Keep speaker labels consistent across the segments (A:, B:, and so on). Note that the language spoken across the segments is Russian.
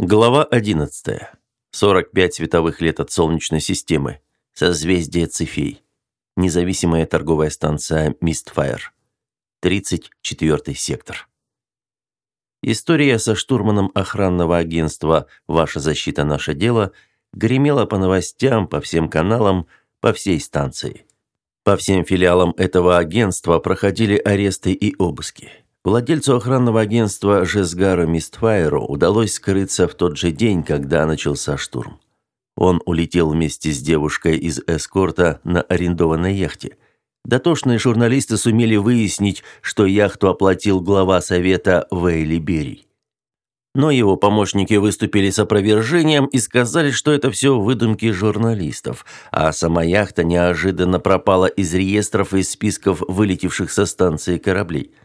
A: Глава 11. 45 световых лет от Солнечной системы. Созвездие Цефей. Независимая торговая станция Мистфайр. 34 сектор. История со штурманом охранного агентства «Ваша защита – наше дело» гремела по новостям, по всем каналам, по всей станции. По всем филиалам этого агентства проходили аресты и обыски. Владельцу охранного агентства Жезгару Мистфайеру удалось скрыться в тот же день, когда начался штурм. Он улетел вместе с девушкой из эскорта на арендованной яхте. Дотошные журналисты сумели выяснить, что яхту оплатил глава совета Вейли Берий. Но его помощники выступили с опровержением и сказали, что это все выдумки журналистов, а сама яхта неожиданно пропала из реестров и списков вылетевших со станции кораблей –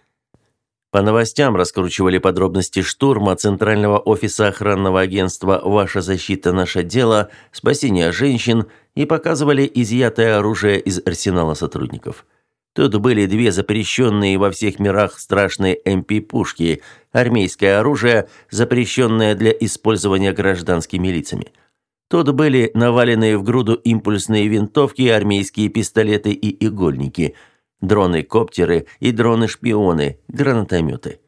A: по новостям раскручивали подробности штурма Центрального офиса охранного агентства «Ваша защита – наше дело», спасение женщин и показывали изъятое оружие из арсенала сотрудников. Тут были две запрещенные во всех мирах страшные МП-пушки, армейское оружие, запрещенное для использования гражданскими лицами. Тут были наваленные в груду импульсные винтовки, армейские пистолеты и игольники – дроны-коптеры и дроны-шпионы, гранатометы.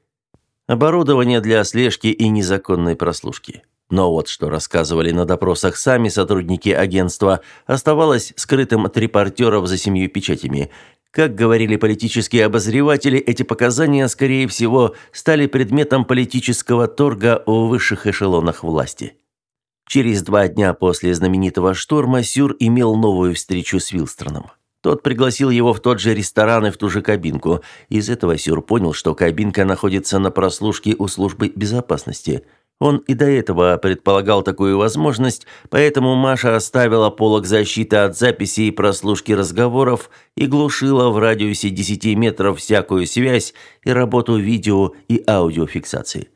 A: Оборудование для слежки и незаконной прослушки. Но вот что рассказывали на допросах сами сотрудники агентства, оставалось скрытым от репортеров за семью печатями. Как говорили политические обозреватели, эти показания, скорее всего, стали предметом политического торга в высших эшелонах власти. Через два дня после знаменитого штурма Сюр имел новую встречу с Вилстроном. Тот пригласил его в тот же ресторан и в ту же кабинку. Из этого Сюр понял, что кабинка находится на прослушке у службы безопасности. Он и до этого предполагал такую возможность, поэтому Маша оставила полог защиты от записи и прослушки разговоров и глушила в радиусе 10 метров всякую связь и работу видео и аудиофиксации.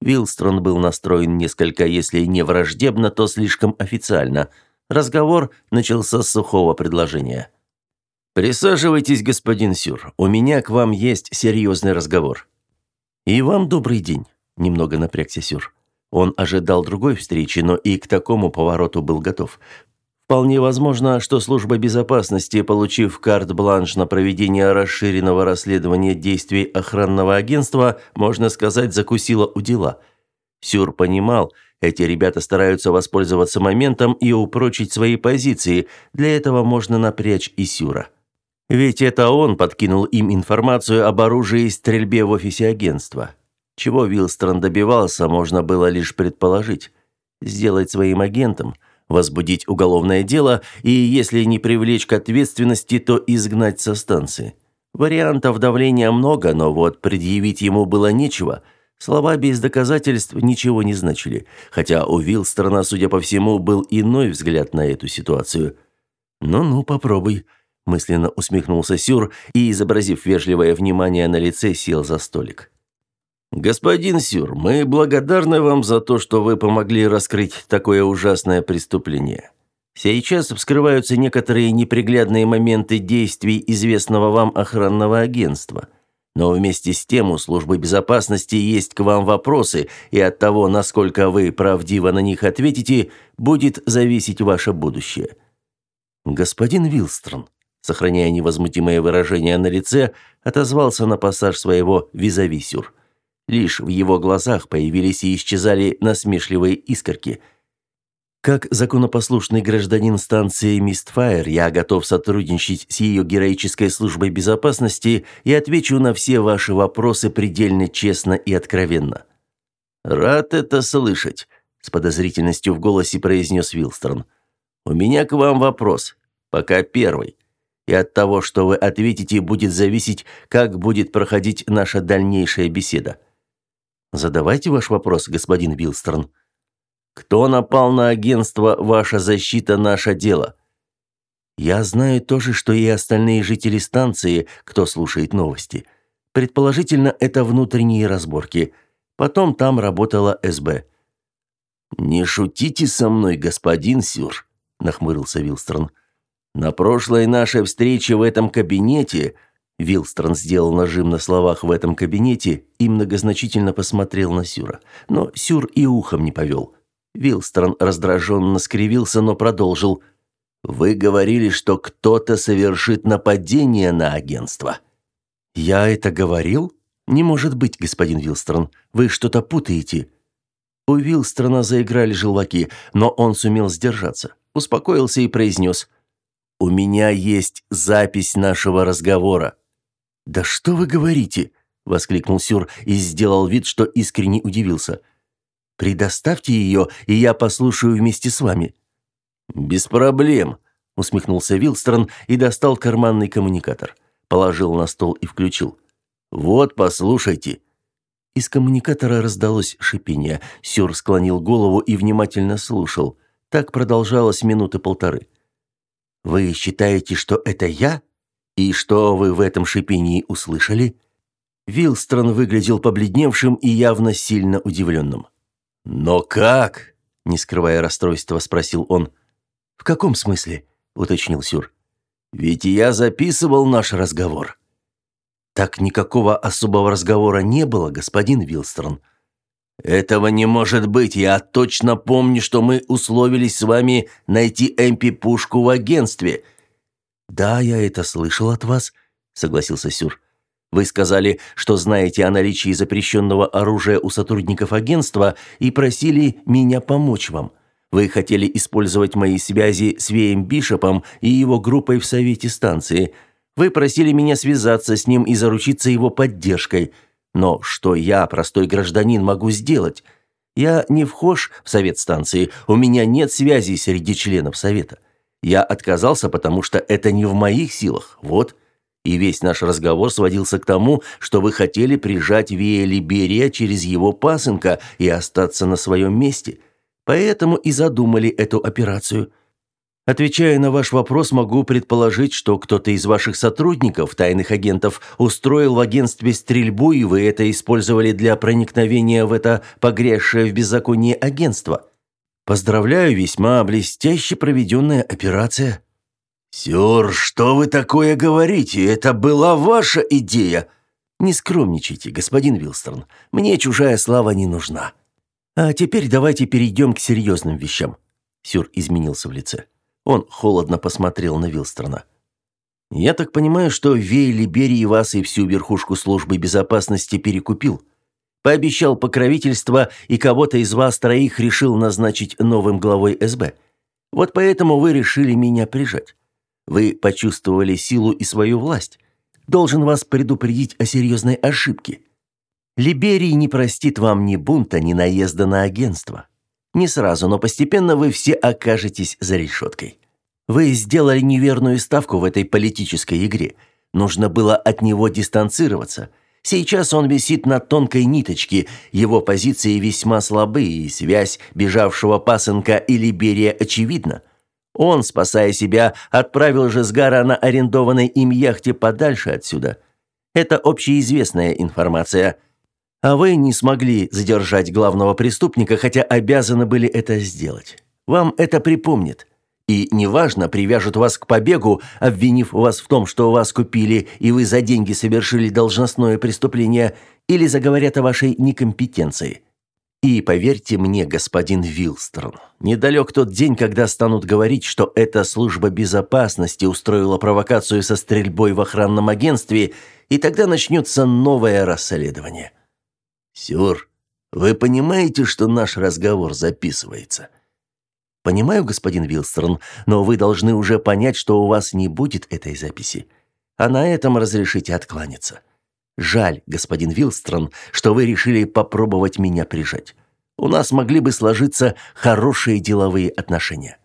A: Вилстрон был настроен несколько, если не враждебно, то слишком официально. Разговор начался с сухого предложения – «Присаживайтесь, господин Сюр. У меня к вам есть серьезный разговор». «И вам добрый день», – немного напрягся Сюр. Он ожидал другой встречи, но и к такому повороту был готов. Вполне возможно, что служба безопасности, получив карт-бланш на проведение расширенного расследования действий охранного агентства, можно сказать, закусила у дела. Сюр понимал, эти ребята стараются воспользоваться моментом и упрочить свои позиции, для этого можно напрячь и Сюра. Ведь это он подкинул им информацию об оружии и стрельбе в офисе агентства. Чего Вилстрон добивался, можно было лишь предположить. Сделать своим агентом, возбудить уголовное дело и, если не привлечь к ответственности, то изгнать со станции. Вариантов давления много, но вот предъявить ему было нечего. Слова без доказательств ничего не значили, хотя у Вилстрона, судя по всему, был иной взгляд на эту ситуацию. «Ну-ну, попробуй», мысленно усмехнулся Сюр и, изобразив вежливое внимание на лице, сел за столик. Господин Сюр, мы благодарны вам за то, что вы помогли раскрыть такое ужасное преступление. Сейчас вскрываются некоторые неприглядные моменты действий известного вам охранного агентства. Но вместе с тем у службы безопасности есть к вам вопросы, и от того, насколько вы правдиво на них ответите, будет зависеть ваше будущее. Господин Вилстрон, сохраняя невозмутимое выражение на лице, отозвался на пассаж своего визави Сюр. Лишь в его глазах появились и исчезали насмешливые искорки. Как законопослушный гражданин станции Мистфайр, я готов сотрудничать с ее героической службой безопасности и отвечу на все ваши вопросы предельно честно и откровенно. Рад это слышать, с подозрительностью в голосе произнес Вилстрон. У меня к вам вопрос. Пока первый и от того, что вы ответите, будет зависеть, как будет проходить наша дальнейшая беседа. Задавайте ваш вопрос, господин Билстерн. Кто напал на агентство «Ваша защита – наше дело»? Я знаю то же, что и остальные жители станции, кто слушает новости. Предположительно, это внутренние разборки. Потом там работала СБ. «Не шутите со мной, господин Сюр», – нахмурился Вилстрон. На прошлой нашей встрече в этом кабинете Вилстрон сделал нажим на словах в этом кабинете и многозначительно посмотрел на Сюра. Но Сюр и ухом не повел. Вилстрон раздраженно скривился, но продолжил. «Вы говорили, что кто-то совершит нападение на агентство». «Я это говорил? Не может быть, господин Вилстрон. Вы что-то путаете». У Вилстрона заиграли желваки, но он сумел сдержаться. Успокоился и произнес. «У меня есть запись нашего разговора». «Да что вы говорите?» – воскликнул Сюр и сделал вид, что искренне удивился. «Предоставьте ее, и я послушаю вместе с вами». «Без проблем», – усмехнулся Вилстрон и достал карманный коммуникатор. Положил на стол и включил. «Вот, послушайте». Из коммуникатора раздалось шипение. Сюр склонил голову и внимательно слушал. Так продолжалось минуты полторы. «Вы считаете, что это я?» «И что вы в этом шипении услышали?» Вилстрон выглядел побледневшим и явно сильно удивленным. «Но как?» – не скрывая расстройства, спросил он. «В каком смысле?» – уточнил Сюр. «Ведь я записывал наш разговор». «Так никакого особого разговора не было, господин Вилстрон». «Этого не может быть. Я точно помню, что мы условились с вами найти МП-пушку в агентстве. «Да, я это слышал от вас», — согласился Сюр. «Вы сказали, что знаете о наличии запрещенного оружия у сотрудников агентства и просили меня помочь вам. Вы хотели использовать мои связи с Веем Бишопом и его группой в совете станции. Вы просили меня связаться с ним и заручиться его поддержкой. Но что я, простой гражданин, могу сделать? Я не вхож в совет станции, у меня нет связей среди членов совета. Я отказался, потому что это не в моих силах. Вот. И весь наш разговор сводился к тому, что вы хотели прижать Вия Либерия через его пасынка и остаться на своем месте. Поэтому и задумали эту операцию. Отвечая на ваш вопрос, могу предположить, что кто-то из ваших сотрудников, тайных агентов, устроил в агентстве стрельбу, и вы это использовали для проникновения в это погрязшее в беззаконии агентство. Поздравляю, весьма блестяще проведенная операция. Сёр, что вы такое говорите? Это была ваша идея. Не скромничайте, господин Вилстрон. Мне чужая слава не нужна. А теперь давайте перейдем к серьезным вещам. Сюр изменился в лице. Он холодно посмотрел на Вилстрона. Я так понимаю, что Вей Либерий вас и всю верхушку службы безопасности перекупил. Пообещал покровительство, и кого-то из вас троих решил назначить новым главой СБ. Вот поэтому вы решили меня прижать. Вы почувствовали силу и свою власть. Должен вас предупредить о серьезной ошибке. Либерий не простит вам ни бунта, ни наезда на агентство. Не сразу, но постепенно вы все окажетесь за решеткой. Вы сделали неверную ставку в этой политической игре. Нужно было от него дистанцироваться – Сейчас он висит на тонкой ниточке, его позиции весьма слабы, и связь бежавшего пасынка и Либерия очевидна. Он, спасая себя, отправил Жизгара на арендованной им яхте подальше отсюда. Это общеизвестная информация. А вы не смогли задержать главного преступника, хотя обязаны были это сделать. Вам это припомнит. И неважно, привяжут вас к побегу, обвинив вас в том, что вас купили, и вы за деньги совершили должностное преступление, или заговорят о вашей некомпетенции. И поверьте мне, господин Вилстрон, недалек тот день, когда станут говорить, что эта служба безопасности устроила провокацию со стрельбой в охранном агентстве, и тогда начнется новое расследование. Сюр, вы понимаете, что наш разговор записывается? Понимаю, господин Вилстрон, но вы должны уже понять, что у вас не будет этой записи. А на этом разрешите откланяться. Жаль, господин Вилстрон, что вы решили попробовать меня прижать. У нас могли бы сложиться хорошие деловые отношения.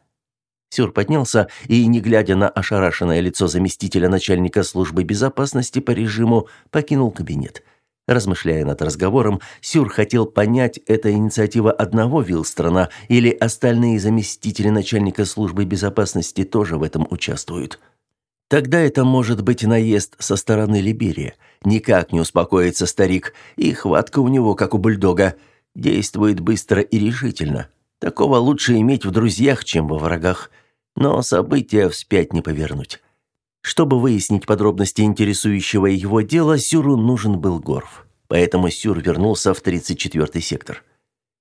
A: Сюр поднялся и, не глядя на ошарашенное лицо заместителя начальника службы безопасности по режиму, покинул кабинет. Размышляя над разговором, Сюр хотел понять, это инициатива одного Вилстрона или остальные заместители начальника службы безопасности тоже в этом участвуют. Тогда это может быть наезд со стороны Либерии. Никак не успокоится старик, и хватка у него, как у бульдога. Действует быстро и решительно. Такого лучше иметь в друзьях, чем во врагах. Но события вспять не повернуть. Чтобы выяснить подробности интересующего его дела, Сюру нужен был Горф. Поэтому Сюр вернулся в 34-й сектор.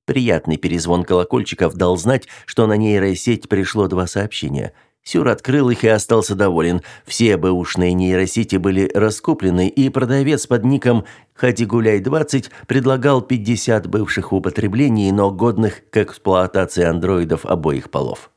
A: Приятный перезвон колокольчиков дал знать, что на нейросеть пришло два сообщения. Сюр открыл их и остался доволен. Все бэушные нейросети были раскуплены, и продавец под ником «Ходи-гуляй-20» предлагал 50 бывших в употреблении, но годных к эксплуатации андроидов обоих полов.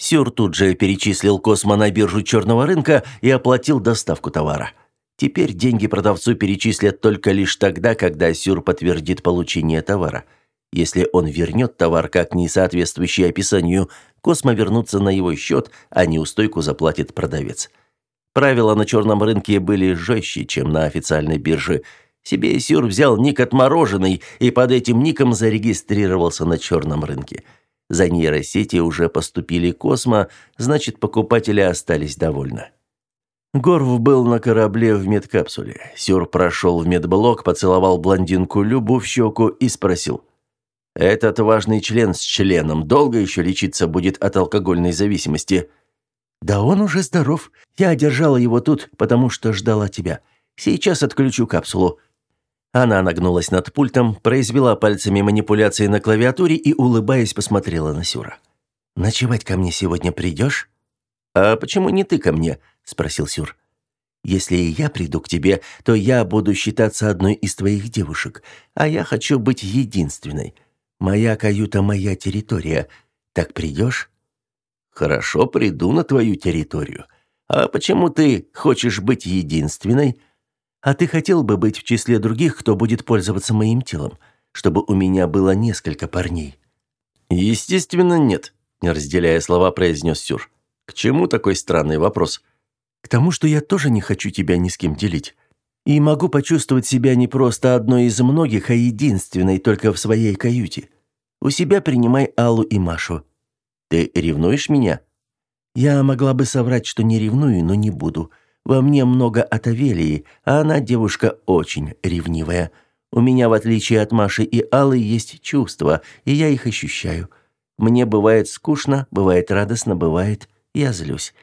A: Сюр тут же перечислил Космо на биржу черного рынка и оплатил доставку товара. Теперь деньги продавцу перечислят только лишь тогда, когда Сюр подтвердит получение товара. Если он вернет товар как не соответствующий описанию, Космо вернутся на его счет, а неустойку заплатит продавец. Правила на черном рынке были жестче, чем на официальной бирже. Себе Сюр взял ник отмороженный и под этим ником зарегистрировался на черном рынке – за нейросети уже поступили Космо, значит, покупатели остались довольны. Горв был на корабле в медкапсуле. Сюр прошел в медблок, поцеловал блондинку Любу в щеку и спросил. «Этот важный член с членом долго еще лечиться будет от алкогольной зависимости?» «Да он уже здоров. Я держала его тут, потому что ждала тебя. Сейчас отключу капсулу. Она нагнулась над пультом, произвела пальцами манипуляции на клавиатуре и, улыбаясь, посмотрела на Сюра. «Ночевать ко мне сегодня придешь?» «А почему не ты ко мне?» – спросил Сюр. «Если и я приду к тебе, то я буду считаться одной из твоих девушек, а я хочу быть единственной. Моя каюта – моя территория. Так придешь?» «Хорошо, приду на твою территорию. А почему ты хочешь быть единственной?» А ты хотел бы быть в числе других, кто будет пользоваться моим телом, чтобы у меня было несколько парней?» «Естественно, нет», – не разделяя слова, произнес Сюр. «К чему такой странный вопрос?» «К тому, что я тоже не хочу тебя ни с кем делить. И могу почувствовать себя не просто одной из многих, а единственной только в своей каюте. У себя принимай Аллу и Машу. Ты ревнуешь меня?» «Я могла бы соврать, что не ревную, но не буду. Во мне много от Авелии, а она девушка очень ревнивая. У меня, в отличие от Маши и Аллы, есть чувства, и я их ощущаю. Мне бывает скучно, бывает радостно, бывает я злюсь.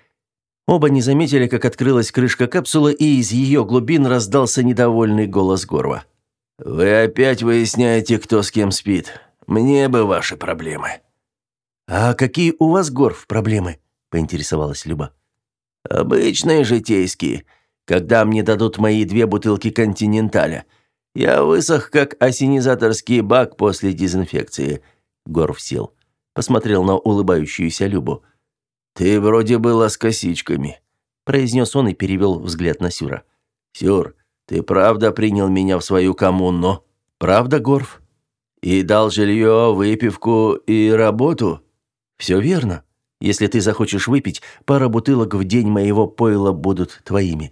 A: Оба не заметили, как открылась крышка капсулы, и из ее глубин раздался недовольный голос Горва. «Вы опять выясняете, кто с кем спит. Мне бы ваши проблемы». «А какие у вас, Горв, проблемы?» – поинтересовалась Люба. Обычные житейские. Когда мне дадут мои две бутылки континенталя. Я высох, как осенизаторский бак после дезинфекции. Горв сел. Посмотрел на улыбающуюся Любу. «Ты вроде была с косичками», – произнес он и перевел взгляд на Сюра. «Сюр, ты правда принял меня в свою коммуну?» «Правда, Горв?» «И дал жилье, выпивку и работу?» «Все верно. Если ты захочешь выпить, пара бутылок в день моего пойла будут твоими».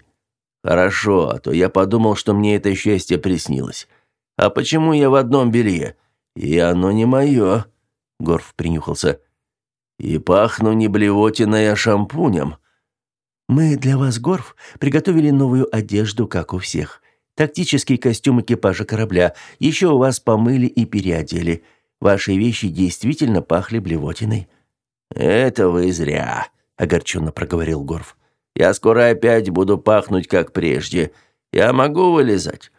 A: «Хорошо, а то я подумал, что мне это счастье приснилось. А почему я в одном белье? И оно не мое». Горф принюхался. «И пахну не блевотиной, а шампунем». «Мы для вас, Горф, приготовили новую одежду, как у всех. Тактический костюм экипажа корабля. Еще у вас помыли и переодели. Ваши вещи действительно пахли блевотиной». «Это вы зря», — огорченно проговорил Горф. «Я скоро опять буду пахнуть, как прежде. Я могу вылезать?»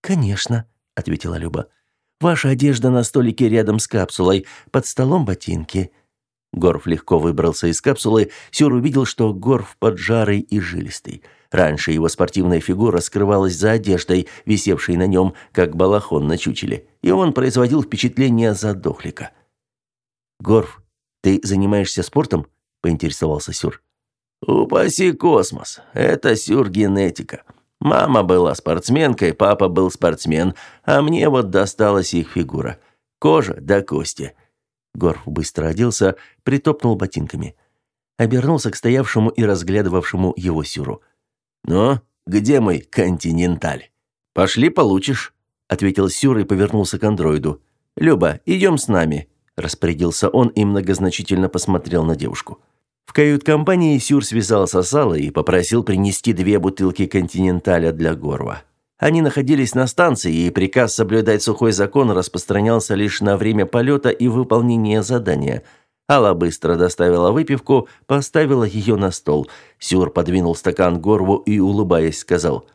A: «Конечно», — ответила Люба. «Ваша одежда на столике рядом с капсулой, под столом ботинки». Горф легко выбрался из капсулы. Сюр увидел, что Горф поджарый и жилистый. Раньше его спортивная фигура скрывалась за одеждой, висевшей на нем, как балахон на чучеле, и он производил впечатление задохлика. «Горф, «Ты занимаешься спортом?» – поинтересовался Сюр. «Упаси космос. Это сюргенетика. Мама была спортсменкой, папа был спортсмен, а мне вот досталась их фигура. Кожа до кости». Горф быстро оделся, притопнул ботинками. Обернулся к стоявшему и разглядывавшему его Сюру. «Ну, где мой континенталь?» «Пошли, получишь», — ответил Сюр и повернулся к андроиду. «Люба, идем с нами распорядился он и многозначительно посмотрел на девушку. В кают-компании Сюр связался с Аллой и попросил принести две бутылки континенталя для Горва. Они находились на станции, и приказ соблюдать сухой закон распространялся лишь на время полета и выполнения задания. Алла быстро доставила выпивку, поставила ее на стол. Сюр подвинул стакан Горву и, улыбаясь, сказал,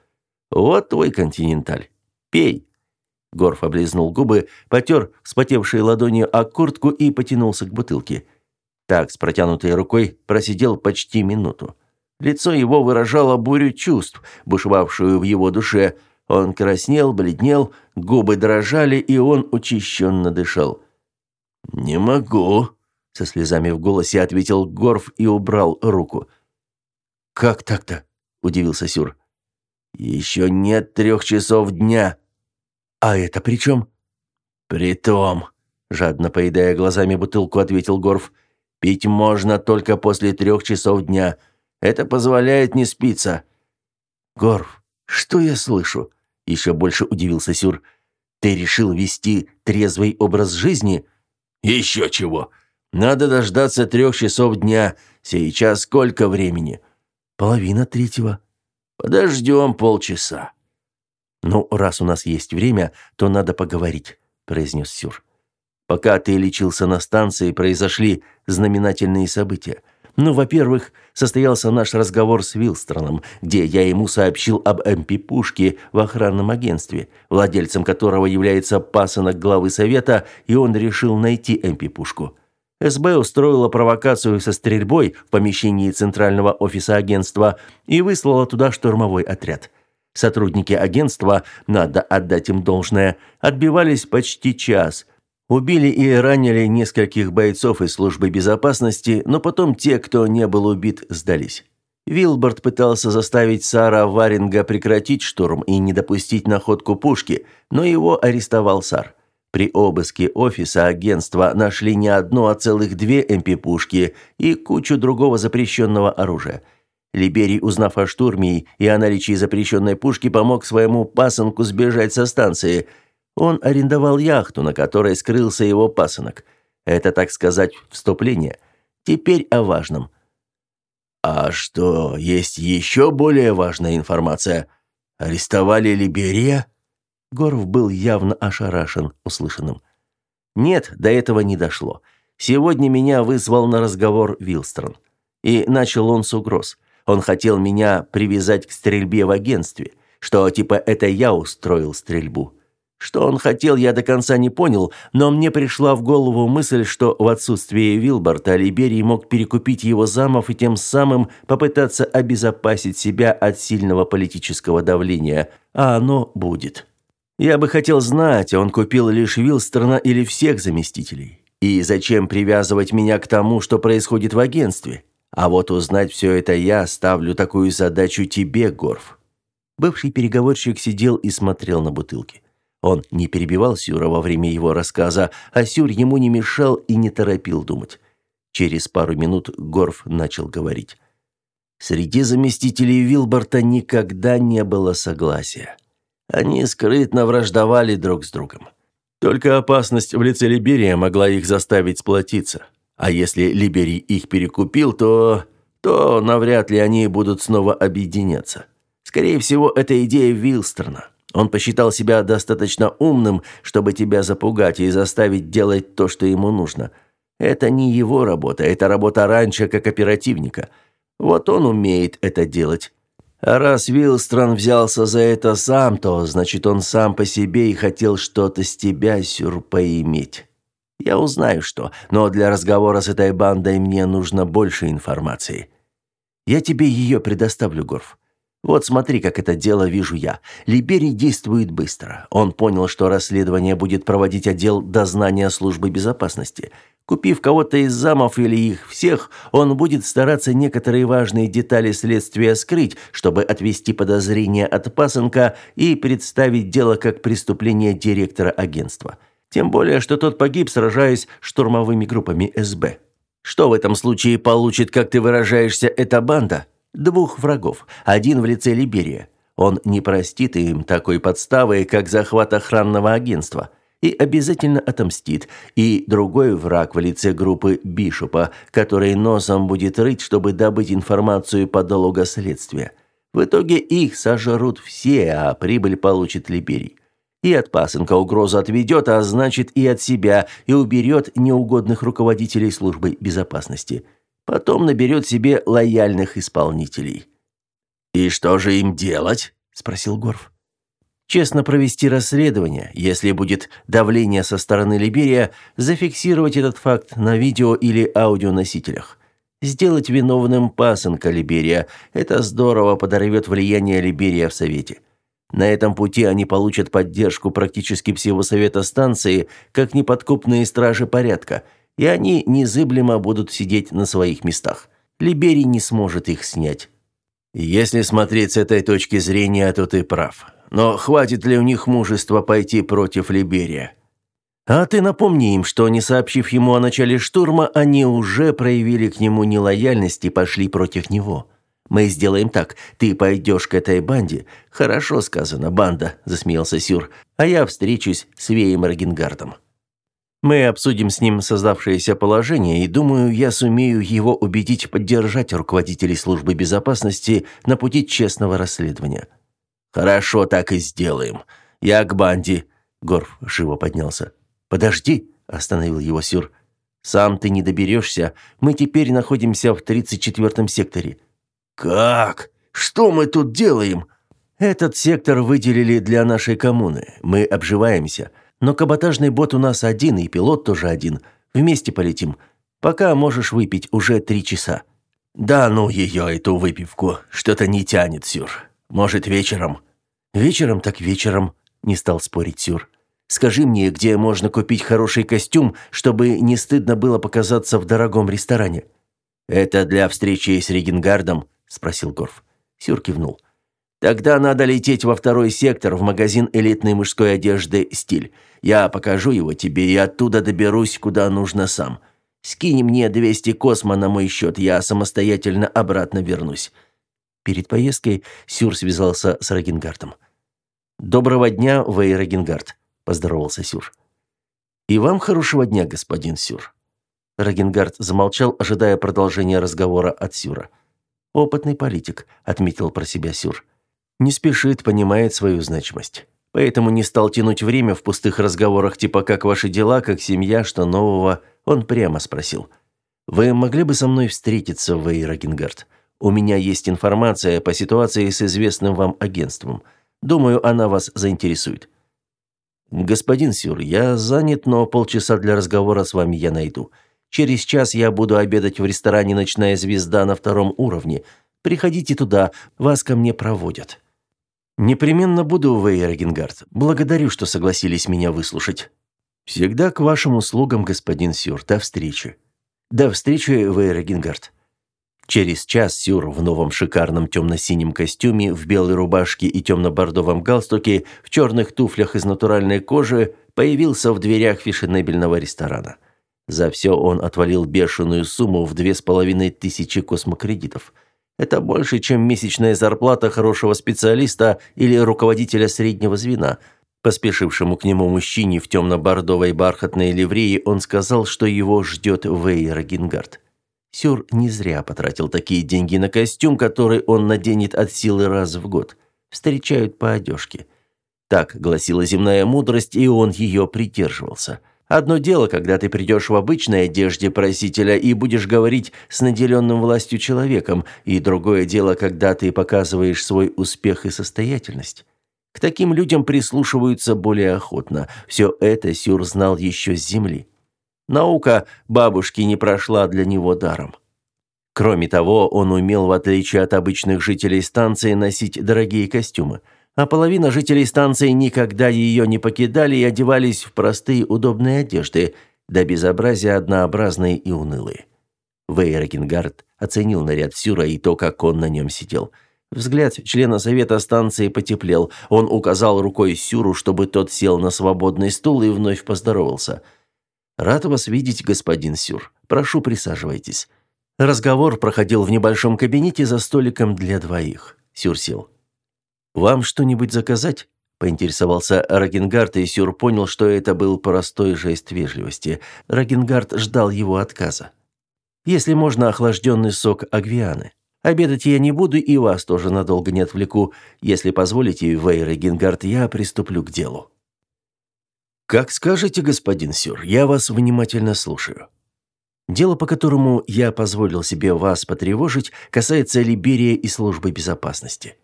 A: «Вот твой континенталь. Пей». Горф облизнул губы, потер вспотевшей ладонью о куртку и потянулся к бутылке. Так, с протянутой рукой, просидел почти минуту. Лицо его выражало бурю чувств, бушевавшую в его душе. Он краснел, бледнел, губы дрожали, и он учащенно дышал. «Не могу», — со слезами в голосе ответил Горф и убрал руку. «Как так-то?» — удивился Сюр. «Еще нет трех часов дня». «А это при чем?» «При том», — жадно поедая глазами бутылку, ответил Горф. «Пить можно только после трех часов дня. Это позволяет не спиться». «Горф, что я слышу?» — еще больше удивился Сюр. «Ты решил вести трезвый образ жизни?» «Еще чего! Надо дождаться трех часов дня. Сейчас сколько времени?» «Половина третьего». «Подождем полчаса». «Ну, раз у нас есть время, то надо поговорить», – произнес Сюр. «Пока ты лечился на станции, произошли знаменательные события. Ну, во-первых, состоялся наш разговор с Вилстроном, где я ему сообщил об МП-пушке в охранном агентстве, владельцем которого является пасынок главы совета, и он решил найти МП-пушку». СБ устроила провокацию со стрельбой в помещении центрального офиса агентства и выслала туда штурмовой отряд. Сотрудники агентства, надо отдать им должное, отбивались почти час. Убили и ранили нескольких бойцов из службы безопасности, но потом те, кто не был убит, сдались. Вилборд пытался заставить Сара Варинга прекратить штурм и не допустить находку пушки, но его арестовал Сар. При обыске офиса агентства нашли не одну, а целых две МП-пушки и кучу другого запрещенного оружия – Либерий, узнав о штурме и о наличии запрещенной пушки, помог своему пасынку сбежать со станции. Он арендовал яхту, на которой скрылся его пасынок. Это, так сказать, вступление. Теперь о важном. А что, есть еще более важная информация? Арестовали Либерия? Горов был явно ошарашен услышанным. Нет, до этого не дошло. Сегодня меня вызвал на разговор Вилстрон. И начал он с угроз. Он хотел меня привязать к стрельбе в агентстве, что типа это я устроил стрельбу. Что он хотел, я до конца не понял, но мне пришла в голову мысль, что в отсутствие Вилборта Либерий мог перекупить его замов и тем самым попытаться обезопасить себя от сильного политического давления, а оно будет. Я бы хотел знать, он купил лишь Вилстерна или всех заместителей. И зачем привязывать меня к тому, что происходит в агентстве? А вот узнать все это я ставлю такую задачу тебе, Горф. Бывший переговорщик сидел и смотрел на бутылки. Он не перебивал Сюра во время его рассказа, а Сюр ему не мешал и не торопил думать. Через пару минут Горф начал говорить. Среди заместителей Вилборта никогда не было согласия. Они скрытно враждовали друг с другом. Только опасность в лице Либерия могла их заставить сплотиться. А если Либерий их перекупил, то... то навряд ли они будут снова объединяться. Скорее всего, это идея Вилстерна. Он посчитал себя достаточно умным, чтобы тебя запугать и заставить делать то, что ему нужно. Это не его работа, это работа раньше как оперативника. Вот он умеет это делать. А раз Вилстрон взялся за это сам, то значит он сам по себе и хотел что-то с тебя, Сюр, поиметь. Я узнаю что, но для разговора с этой бандой мне нужно больше информации. Я тебе ее предоставлю, Горф. Вот смотри, как это дело вижу я. Либерий действует быстро. Он понял, что расследование будет проводить отдел дознания службы безопасности. Купив кого-то из замов или их всех, он будет стараться некоторые важные детали следствия скрыть, чтобы отвести подозрения от пасынка и представить дело как преступление директора агентства. Тем более, что тот погиб, сражаясь штурмовыми группами СБ. Что в этом случае получит, как ты выражаешься, эта банда? Двух врагов. Один в лице Либерия. Он не простит им такой подставы, как захват охранного агентства. И обязательно отомстит. И другой враг в лице группы Бишопа, который носом будет рыть, чтобы добыть информацию по долгу следствия. В итоге их сожрут все, а прибыль получит Либерий. И от пасынка угрозу отведет, а значит и от себя, и уберет неугодных руководителей службы безопасности. Потом наберет себе лояльных исполнителей.
B: «И что же им делать?» – спросил Горф.
A: Честно провести расследование, если будет давление со стороны Либерия, зафиксировать этот факт на видео или аудионосителях. Сделать виновным пасынка Либерия. Это здорово подорвет влияние Либерия в Совете. На этом пути они получат поддержку практически всего Совета станции, как неподкупные стражи порядка, и они незыблемо будут сидеть на своих местах. Либерий не сможет их снять.
B: Если смотреть с этой точки зрения, то ты прав. Но хватит ли у них мужества пойти против Либерия?
A: А ты напомни им, что, не сообщив ему о начале штурма, они уже проявили к нему нелояльность и пошли против него. Мы сделаем так. Ты пойдешь к этой банде. Хорошо сказано, банда, засмеялся Сюр. А я встречусь с Веем Рагенгардом. Мы обсудим с ним создавшееся положение, и думаю, я сумею его убедить поддержать руководителей службы безопасности на пути честного расследования.
B: «Хорошо, так и сделаем. Я к банде».
A: Горф живо поднялся. «Подожди», – остановил его Сюр. «Сам ты не доберешься. Мы теперь находимся в 34-м секторе».
B: «Как? Что мы тут делаем?»
A: «Этот сектор выделили для нашей коммуны. Мы обживаемся. Но каботажный бот у нас один, и пилот тоже один. Вместе полетим. Пока можешь выпить уже три часа».
B: «Да ну ее, эту выпивку. Что-то не тянет, Сюр. Может, вечером?»
A: «Вечером так вечером», – не стал спорить Сюр. «Скажи мне, где можно купить хороший костюм, чтобы не стыдно было показаться в дорогом ресторане?»
B: «Это для встречи с Регенгардом?» – спросил Горф.
A: Сюр кивнул. «Тогда надо лететь во второй сектор, в магазин элитной мужской одежды «Стиль». Я покажу его тебе и оттуда доберусь, куда нужно сам. Скинь мне 200 космо на мой счет, я самостоятельно обратно вернусь». Перед поездкой Сюр связался с Рагенгардом. «Доброго дня, Вей Рагенгард», – поздоровался Сюр. «И вам хорошего дня, господин Сюр». Рагенгард замолчал, ожидая продолжения разговора от Сюра. «Опытный политик», – отметил про себя Сюр. «Не спешит, понимает свою значимость. Поэтому не стал тянуть время в пустых разговорах типа «как ваши дела», «как семья», «что нового». Он прямо спросил. «Вы могли бы со мной встретиться, Вей Рагенгард? У меня есть информация по ситуации с известным вам агентством». Думаю, она вас заинтересует. Господин Сюр, я занят, но полчаса для разговора с вами я найду. Через час я буду обедать в ресторане Ночная звезда на втором уровне. Приходите туда, вас ко мне проводят. Непременно буду, Вейергенгард. Благодарю, что согласились меня выслушать. Всегда к вашим услугам, господин Сюр. До встречи. До встречи, Вейергенгард. Через час Сюр в новом шикарном темно-синем костюме, в белой рубашке и темно-бордовом галстуке, в черных туфлях из натуральной кожи появился в дверях фешенебельного ресторана. За все он отвалил бешеную сумму в две с половиной тысячи космокредитов. Это больше, чем месячная зарплата хорошего специалиста или руководителя среднего звена. Поспешившему к нему мужчине в темно-бордовой бархатной ливреи он сказал, что его ждет Вей Рагингард. Сюр не зря потратил такие деньги на костюм, который он наденет от силы раз в год. Встречают по одежке. Так гласила земная мудрость, и он ее придерживался. Одно дело, когда ты придешь в обычной одежде просителя и будешь говорить с наделенным властью человеком, и другое дело, когда ты показываешь свой успех и состоятельность. К таким людям прислушиваются более охотно. Все это Сюр знал еще с земли. Наука бабушки не прошла для него даром. Кроме того, он умел, в отличие от обычных жителей станции, носить дорогие костюмы, а половина жителей станции никогда ее не покидали и одевались в простые удобные одежды, до безобразия однообразные и унылые. Вейрекингард оценил наряд Сюра и то, как он на нем сидел. Взгляд члена совета станции потеплел. Он указал рукой Сюру, чтобы тот сел на свободный стул и вновь поздоровался – «Рад вас видеть, господин Сюр. Прошу, присаживайтесь». Разговор проходил в небольшом кабинете за столиком для двоих. Сюр сел. «Вам что-нибудь заказать?» – поинтересовался Рагенгард, и Сюр понял, что это был простой жест вежливости. Рагенгард ждал его отказа. «Если можно, охлажденный сок агвианы. Обедать я не буду и вас тоже надолго не отвлеку. Если позволите, Вей Рагенгард, я приступлю к делу».
B: Как скажете, господин Сюр, я вас внимательно слушаю. Дело, по которому я позволил себе вас потревожить, касается Либерии и службы безопасности.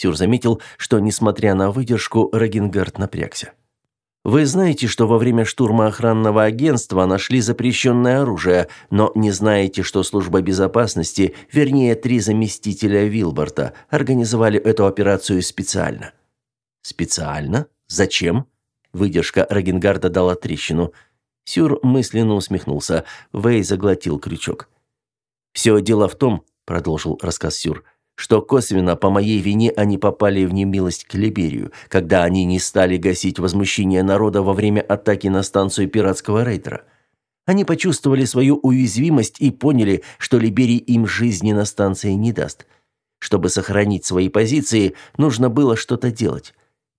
B: Сюр заметил, что, несмотря на выдержку, Рагенгард напрягся. Вы знаете, что во время штурма охранного агентства нашли запрещенное оружие, но не знаете, что служба безопасности, вернее, три заместителя Вилборта, организовали эту операцию специально. Специально? Зачем? Выдержка Рагенгарда дала трещину – Сюр мысленно усмехнулся. Вэй заглотил крючок. «Все дело в том», — продолжил рассказ Сюр, «что косвенно по моей вине они попали в немилость к Либерию, когда они не стали гасить возмущение народа во время атаки на станцию пиратского рейдера. Они почувствовали свою уязвимость и поняли, что Либерий им жизни на станции не даст. Чтобы сохранить свои позиции, нужно было что-то делать.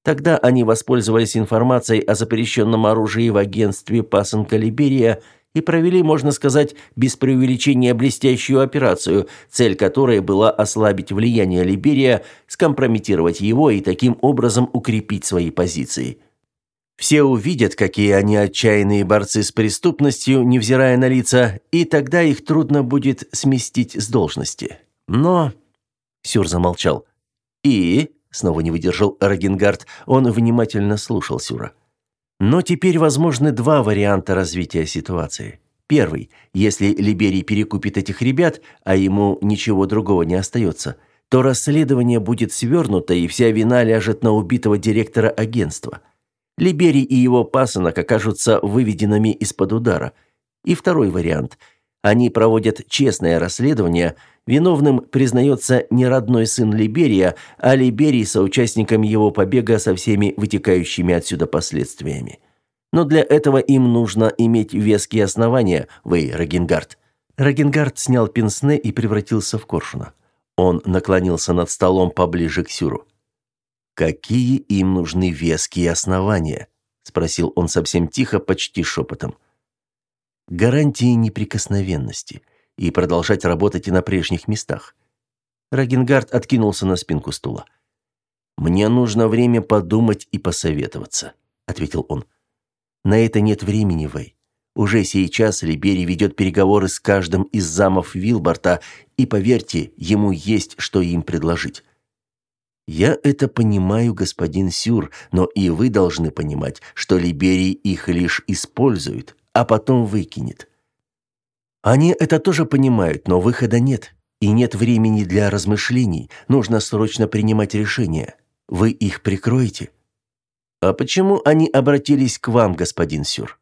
B: Тогда они воспользовались информацией о запрещенном оружии в агентстве пасынка Либерия и провели, можно сказать, без преувеличения блестящую операцию, цель которой была ослабить влияние Либерия, скомпрометировать его и таким образом укрепить свои позиции. Все увидят, какие они отчаянные борцы с преступностью, невзирая на лица, и тогда их трудно будет сместить с должности. Но... Сюр замолчал. «И?» Снова не выдержал Рагенгард. Он внимательно слушал Сюра. Но теперь возможны два варианта развития ситуации. Первый. Если Либерий перекупит этих ребят, а ему ничего другого не остается, то расследование будет свернуто, и вся вина ляжет на убитого директора агентства. Либерий и его пасынок окажутся выведенными из-под удара. И второй вариант. Они проводят честное расследование – Виновным признается не родной сын Либерия, а Либерий соучастником его побега со всеми вытекающими отсюда последствиями. Но для этого им нужно иметь веские основания, вы, Рагенгард. Рагенгард снял пенсне и превратился в коршуна. Он наклонился над столом поближе к Сюру. «Какие им нужны веские основания?» – спросил он совсем тихо, почти шепотом. «Гарантии неприкосновенности и продолжать работать и на прежних местах. Рагенгард откинулся на спинку стула. «Мне нужно время подумать и посоветоваться», — ответил он. «На это нет времени, Вэй. Уже сейчас Либери ведет переговоры с каждым из замов Вилборта, и, поверьте, ему есть что им предложить». «Я это понимаю, господин Сюр, но и вы должны понимать, что Либерий их лишь использует, а потом выкинет. Они это тоже понимают, но выхода нет. И нет времени для размышлений. Нужно срочно принимать решения. Вы их прикроете? А почему они обратились к вам, господин Сюр?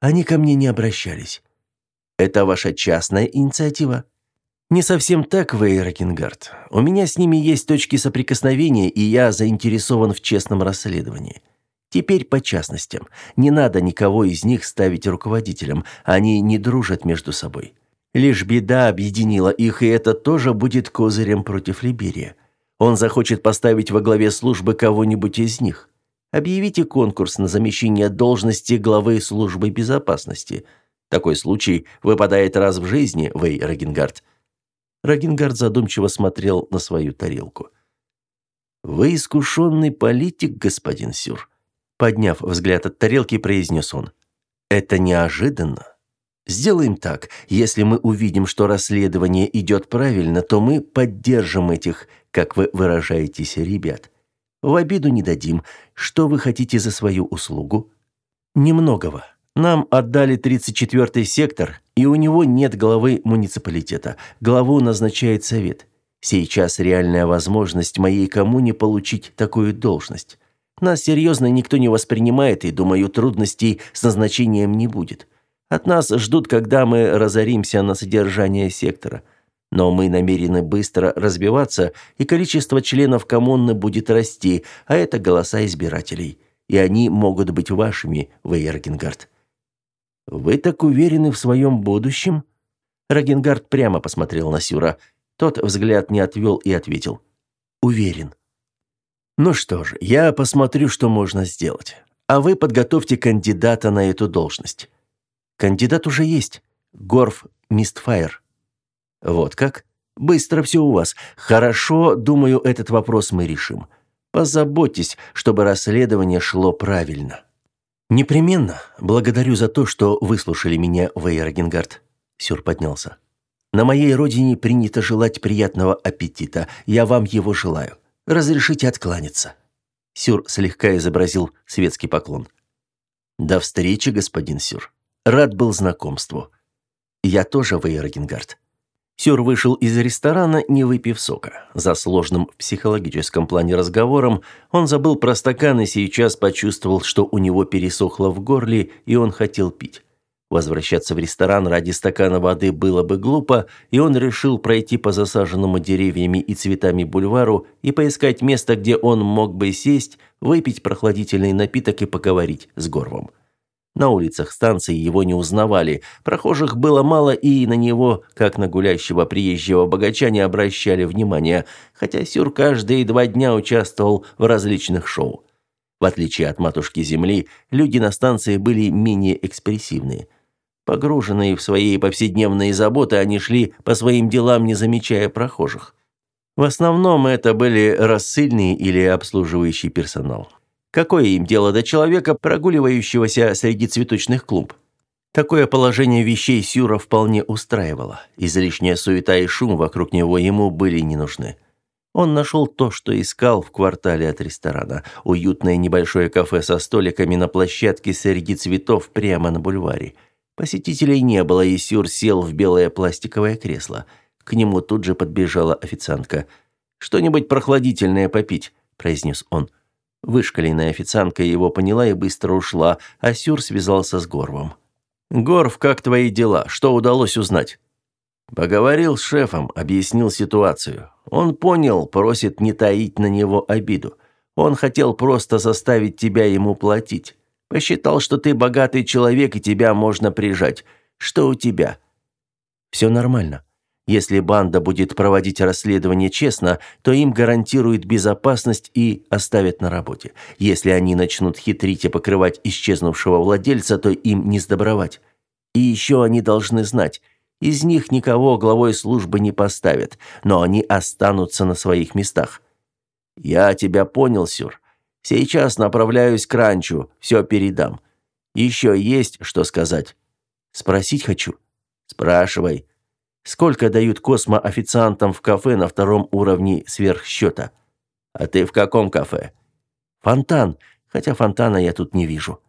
B: Они ко мне не обращались. Это ваша частная инициатива? Не совсем так, Вей У меня с ними есть точки соприкосновения, и я заинтересован в честном расследовании. Теперь по частностям. Не надо никого из них ставить руководителем, они не дружат между собой. Лишь беда объединила их, и это тоже будет козырем против Либерия. Он захочет поставить во главе службы кого-нибудь из них. Объявите конкурс на замещение должности главы службы безопасности. Такой случай выпадает раз в жизни, Вей Рагенгард. Рагенгард задумчиво смотрел на свою тарелку. «Вы искушенный политик, господин Сюр», Подняв взгляд от тарелки, произнес он. «Это неожиданно. Сделаем так. Если мы увидим, что расследование идет правильно, то мы поддержим этих, как вы выражаетесь, ребят. В обиду не дадим. Что вы хотите за свою услугу?» «Немногого. Нам отдали 34-й сектор, и у него нет главы муниципалитета. Главу назначает совет. Сейчас реальная возможность моей коммуне получить такую должность. Нас серьезно никто не воспринимает, и, думаю, трудностей с назначением не будет. От нас ждут, когда мы разоримся на содержание сектора. Но мы намерены быстро разбиваться, и количество членов коммуны будет расти, а это голоса избирателей. И они могут быть вашими, Вейергенгард. Вы так уверены в своем будущем? Рагенгард прямо посмотрел на Сюра. Тот взгляд не отвел и ответил. Уверен. Ну что ж, я посмотрю, что можно сделать. А вы подготовьте кандидата на эту должность. Кандидат уже есть. Горф Мистфайр. Вот как? Быстро все у вас. Хорошо, думаю, этот вопрос мы решим. Позаботьтесь, чтобы расследование шло правильно. Непременно. Благодарю за то, что выслушали меня, Вейрогенгард. Сюр поднялся. На моей родине принято желать приятного аппетита. Я вам его желаю. Разрешите откланяться. Сюр слегка изобразил светский поклон. До встречи, господин Сюр. Рад был знакомству. Я тоже Вейрогенгард. Сюр вышел из ресторана, не выпив сока. За сложным в психологическом плане разговором он забыл про стакан и сейчас почувствовал, что у него пересохло в горле, и он хотел пить. Возвращаться в ресторан ради стакана воды было бы глупо, и он решил пройти по засаженному деревьями и цветами бульвару и поискать место, где он мог бы сесть, выпить прохладительный напиток и поговорить с Горвом. На улицах станции его не узнавали, прохожих было мало и на него, как на гулящего приезжего богача, не обращали внимания, хотя Сюр каждые два дня участвовал в различных шоу. В отличие от матушки Земли, люди на станции были менее экспрессивные. Погруженные в свои повседневные заботы, они шли по своим делам, не замечая прохожих. В основном это были рассыльные или обслуживающий персонал. Какое им дело до человека, прогуливающегося среди цветочных клумб? Такое положение вещей Сюра вполне устраивало. Излишняя суета и шум вокруг него ему были не нужны. Он нашел то, что искал в квартале от ресторана. Уютное небольшое кафе со столиками на площадке среди цветов прямо на бульваре. Посетителей не было, и Сюр сел в белое пластиковое кресло. К нему тут же подбежала официантка. «Что-нибудь прохладительное попить», – произнес он. Вышкаленная официантка его поняла и быстро ушла, а Сюр связался с Горвом. «Горв, как твои дела? Что удалось узнать?» Поговорил с шефом, объяснил ситуацию. Он понял, просит не таить на него обиду. Он хотел просто заставить тебя ему платить. Посчитал, что ты богатый человек и тебя можно прижать. Что у тебя?» «Все нормально. Если банда будет проводить расследование честно, то им гарантируют безопасность и оставят на работе. Если они начнут хитрить и покрывать исчезнувшего владельца, то им не сдобровать. И еще они должны знать, из них никого главой службы не поставят, но они останутся на своих местах. Я тебя понял, Сюр. Сейчас направляюсь к ранчу, все передам. Еще есть что сказать? Спросить хочу. Спрашивай. Сколько дают космоофициантам в кафе на втором уровне сверхсчета? А ты в каком кафе? Фонтан, хотя фонтана я тут не вижу.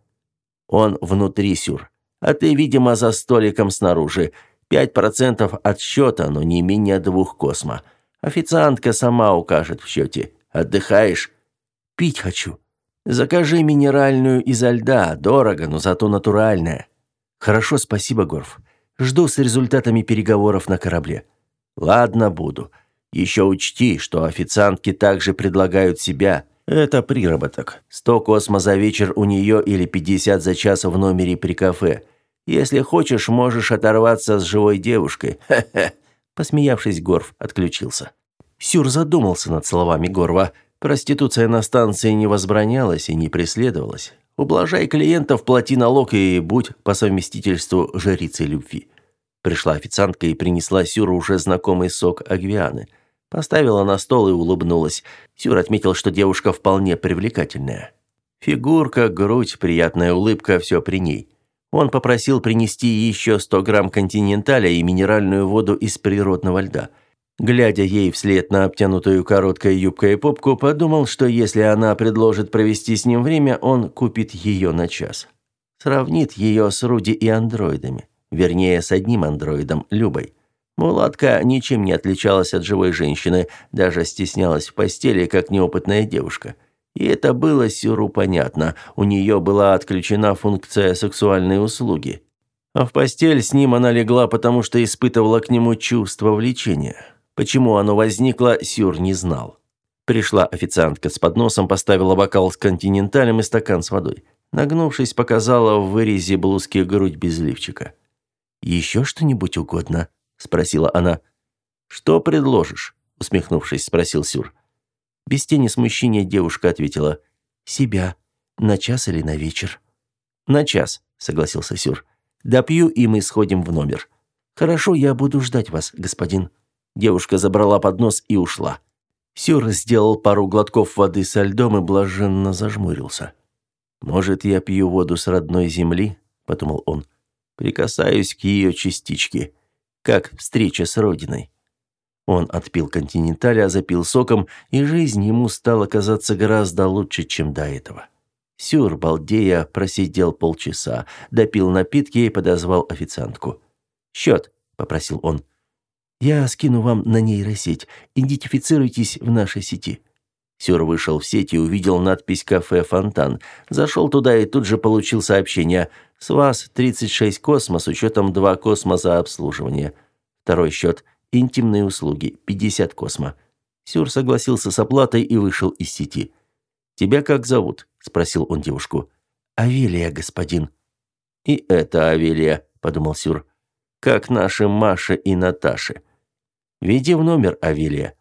B: Он внутри, Сюр. А ты, видимо, за столиком снаружи. Пять процентов от счета, но не менее двух космо. Официантка сама укажет в счете. Отдыхаешь? Пить хочу. Закажи минеральную изо льда. Дорого, но зато натуральная. Хорошо, спасибо, Горф. Жду с результатами переговоров на корабле. Ладно, буду. Еще учти, что официантки также предлагают себя. Это приработок. Сто космо за вечер у нее или пятьдесят за час в номере при кафе. Если хочешь, можешь оторваться с живой девушкой. Хе-хе. Посмеявшись, Горф отключился. Сюр задумался над словами Горва. Проституция на станции не возбранялась и не преследовалась. Ублажай клиентов, плати налог и будь по совместительству жрицей любви. Пришла официантка и принесла Сюру уже знакомый сок агвианы. Поставила на стол и улыбнулась. Сюр отметил, что девушка вполне привлекательная. Фигурка, грудь, приятная улыбка – все при ней. Он попросил принести еще 100 грамм континенталя и минеральную воду из природного льда – Глядя ей вслед на обтянутую короткой юбкой попку, подумал, что если она предложит провести с ним время, он купит ее на час. Сравнит ее с Руди и андроидами. Вернее, с одним андроидом, Любой. Мулатка ничем не отличалась от живой женщины, даже стеснялась в постели, как неопытная девушка. И это было Сюру понятно. У нее была отключена функция сексуальной услуги. А в постель с ним она легла, потому что испытывала к нему чувство влечения. Почему оно возникло, Сюр не знал. Пришла официантка с подносом, поставила бокал с континенталем и стакан с водой. Нагнувшись, показала в вырезе блузки грудь без лифчика. «Еще что-нибудь угодно?» – спросила она. «Что предложишь?» – усмехнувшись, спросил Сюр. Без тени смущения девушка ответила. «Себя. На час или на вечер?» «На час», – согласился Сюр. «Допью, и мы сходим в номер». «Хорошо, я буду ждать вас, господин». Девушка забрала поднос и ушла. Сюр сделал пару глотков воды со льдом и блаженно зажмурился. Может, я пью воду с родной земли, подумал он. Прикасаюсь к ее частичке, как встреча с родиной. Он отпил континенталя, запил соком, и жизнь ему стала казаться гораздо лучше, чем до этого. Сюр, балдея, просидел полчаса, допил напитки и подозвал официантку. «Счет», — попросил он. «Я скину вам на нейросеть. Идентифицируйтесь в нашей сети». Сюр вышел в сеть и увидел надпись «Кафе Фонтан». Зашел туда и тут же получил сообщение «С вас 36 космос учетом 2 космо за обслуживание». Второй счет «Интимные услуги 50 космо». Сюр согласился с оплатой и вышел из сети. «Тебя как зовут?» – спросил он девушку. «Авелия, господин». «И это Авелия», – подумал Сюр. «Как наши Маша и Наташи». «Веди в номер, Авелия».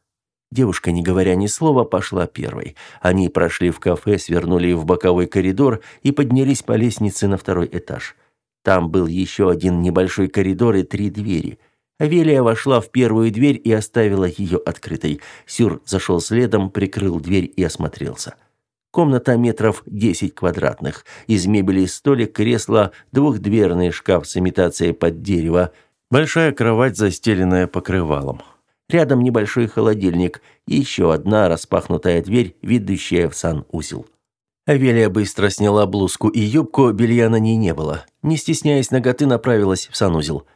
B: Девушка, не говоря ни слова, пошла первой. Они прошли в кафе, свернули в боковой коридор и поднялись по лестнице на второй этаж. Там был еще один небольшой коридор и три двери. Авелия вошла в первую дверь и оставила ее открытой. Сюр зашел следом, прикрыл дверь и осмотрелся. Комната метров 10 квадратных. Из мебели столик, кресло, двухдверный шкаф с имитацией под дерево, большая кровать, застеленная покрывалом. Рядом небольшой холодильник и еще одна распахнутая дверь, ведущая в санузел. Авелия быстро сняла блузку и юбку, белья на ней не было. Не стесняясь ноготы, направилась в санузел.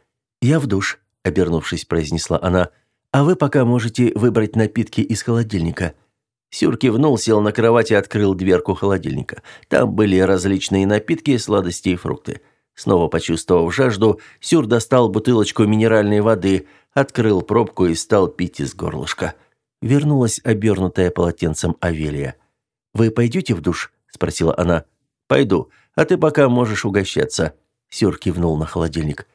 B: «Я в душ», — обернувшись, произнесла она. «А вы пока можете выбрать напитки из холодильника». Сюр кивнул, сел на кровати и открыл дверку холодильника. Там были различные напитки, сладости и фрукты. Снова почувствовав жажду, Сюр достал бутылочку минеральной воды, открыл пробку и стал пить из горлышка. Вернулась обернутая полотенцем Авелия. «Вы пойдете в душ?» – спросила она. «Пойду, а ты пока можешь угощаться». Сюр кивнул на холодильник.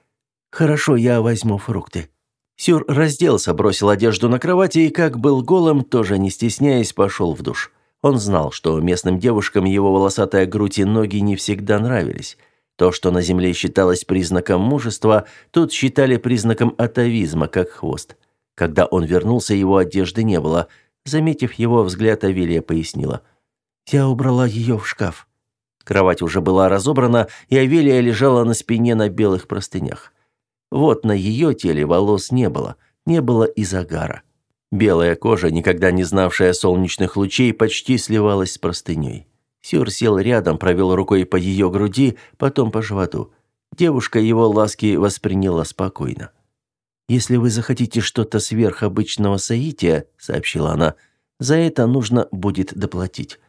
B: «Хорошо, я возьму фрукты». Сюр разделся, бросил одежду на кровати и, как был голым, тоже не стесняясь, пошел в душ. Он знал, что местным девушкам его волосатая грудь и ноги не всегда нравились. То, что на земле считалось признаком мужества, тут считали признаком атовизма, как хвост. Когда он вернулся, его одежды не было. Заметив его взгляд, Авелия пояснила. «Я убрала ее в шкаф». Кровать уже была разобрана, и Авелия лежала на спине на белых простынях. Вот на ее теле волос не было, не было и загара. Белая кожа, никогда не знавшая солнечных лучей, почти сливалась с простыней. Сюр сел рядом, провел рукой по ее груди, потом по животу. Девушка его ласки восприняла спокойно. «Если вы захотите что-то сверхобычного соития», — сообщила она, — «за это нужно будет доплатить».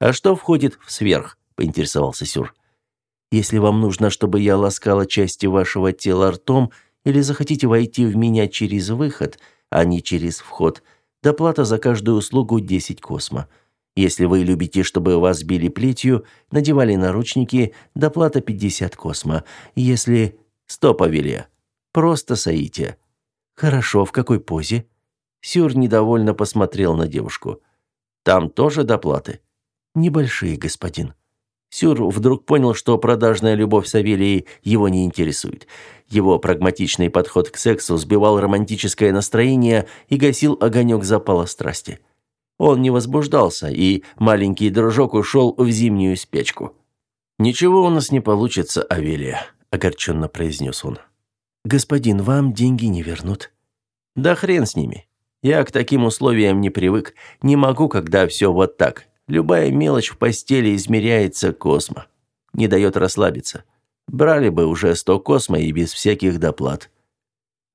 B: «А что входит в сверх?» — поинтересовался Сюр. Если вам нужно, чтобы я ласкала части вашего тела ртом или захотите войти в меня через выход, а не через вход, доплата за каждую услугу 10 космо. Если вы любите, чтобы вас били плетью, надевали наручники, доплата 50 космо. Если... Стоп, Авелия. Просто соите. Хорошо, в какой позе? Сюр недовольно посмотрел на девушку. Там тоже доплаты? Небольшие, господин. Сюр вдруг понял, что продажная любовь Савелии его не интересует. Его прагматичный подход к сексу сбивал романтическое настроение и гасил огонек запала страсти. Он не возбуждался, и маленький дружок ушел в зимнюю спячку. «Ничего у нас не получится, Авелия», — огорченно произнес он. «Господин, вам деньги не вернут». «Да хрен с ними. Я к таким условиям не привык. Не могу, когда все вот так. Любая мелочь в постели измеряется космо. Не дает расслабиться. Брали бы уже сто космо и без всяких доплат.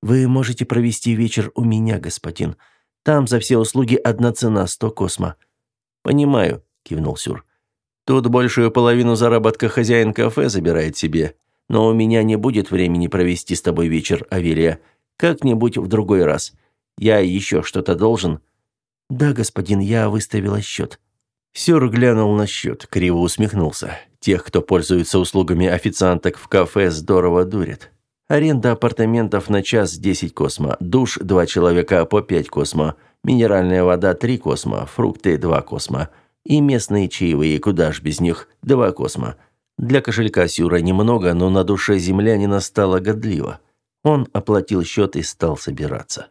B: Вы можете провести вечер у меня, господин. Там за все услуги одна цена сто космо. Понимаю, кивнул Сюр. Тут большую половину заработка хозяин кафе забирает себе. Но у меня не будет времени провести с тобой вечер, Авелия. Как-нибудь в другой раз. Я еще что-то должен. Да, господин, я выставила счет. Сёр глянул на счет, криво усмехнулся. Тех, кто пользуется услугами официанток в кафе, здорово дурят. Аренда апартаментов на час 10 космо, душ два человека по 5 космо, минеральная вода 3 космо, фрукты 2 космо и местные чаевые, куда ж без них, 2 космо. Для кошелька Сюра немного, но на душе землянина стало годливо. Он оплатил счет и стал собираться.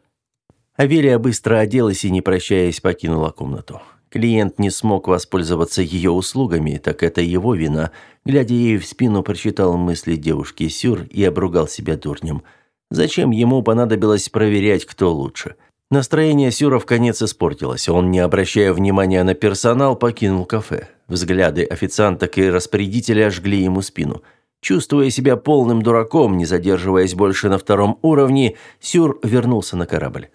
B: Аверия быстро оделась и, не прощаясь, покинула комнату.
A: Клиент не смог воспользоваться ее услугами, так это его вина. Глядя ей в спину, прочитал мысли девушки Сюр и обругал себя дурнем. Зачем ему понадобилось проверять, кто лучше? Настроение Сюра в конец испортилось. Он, не обращая внимания на персонал, покинул кафе. Взгляды официанток и распорядителя жгли ему спину. Чувствуя себя полным дураком, не задерживаясь больше на втором уровне, Сюр вернулся на корабль.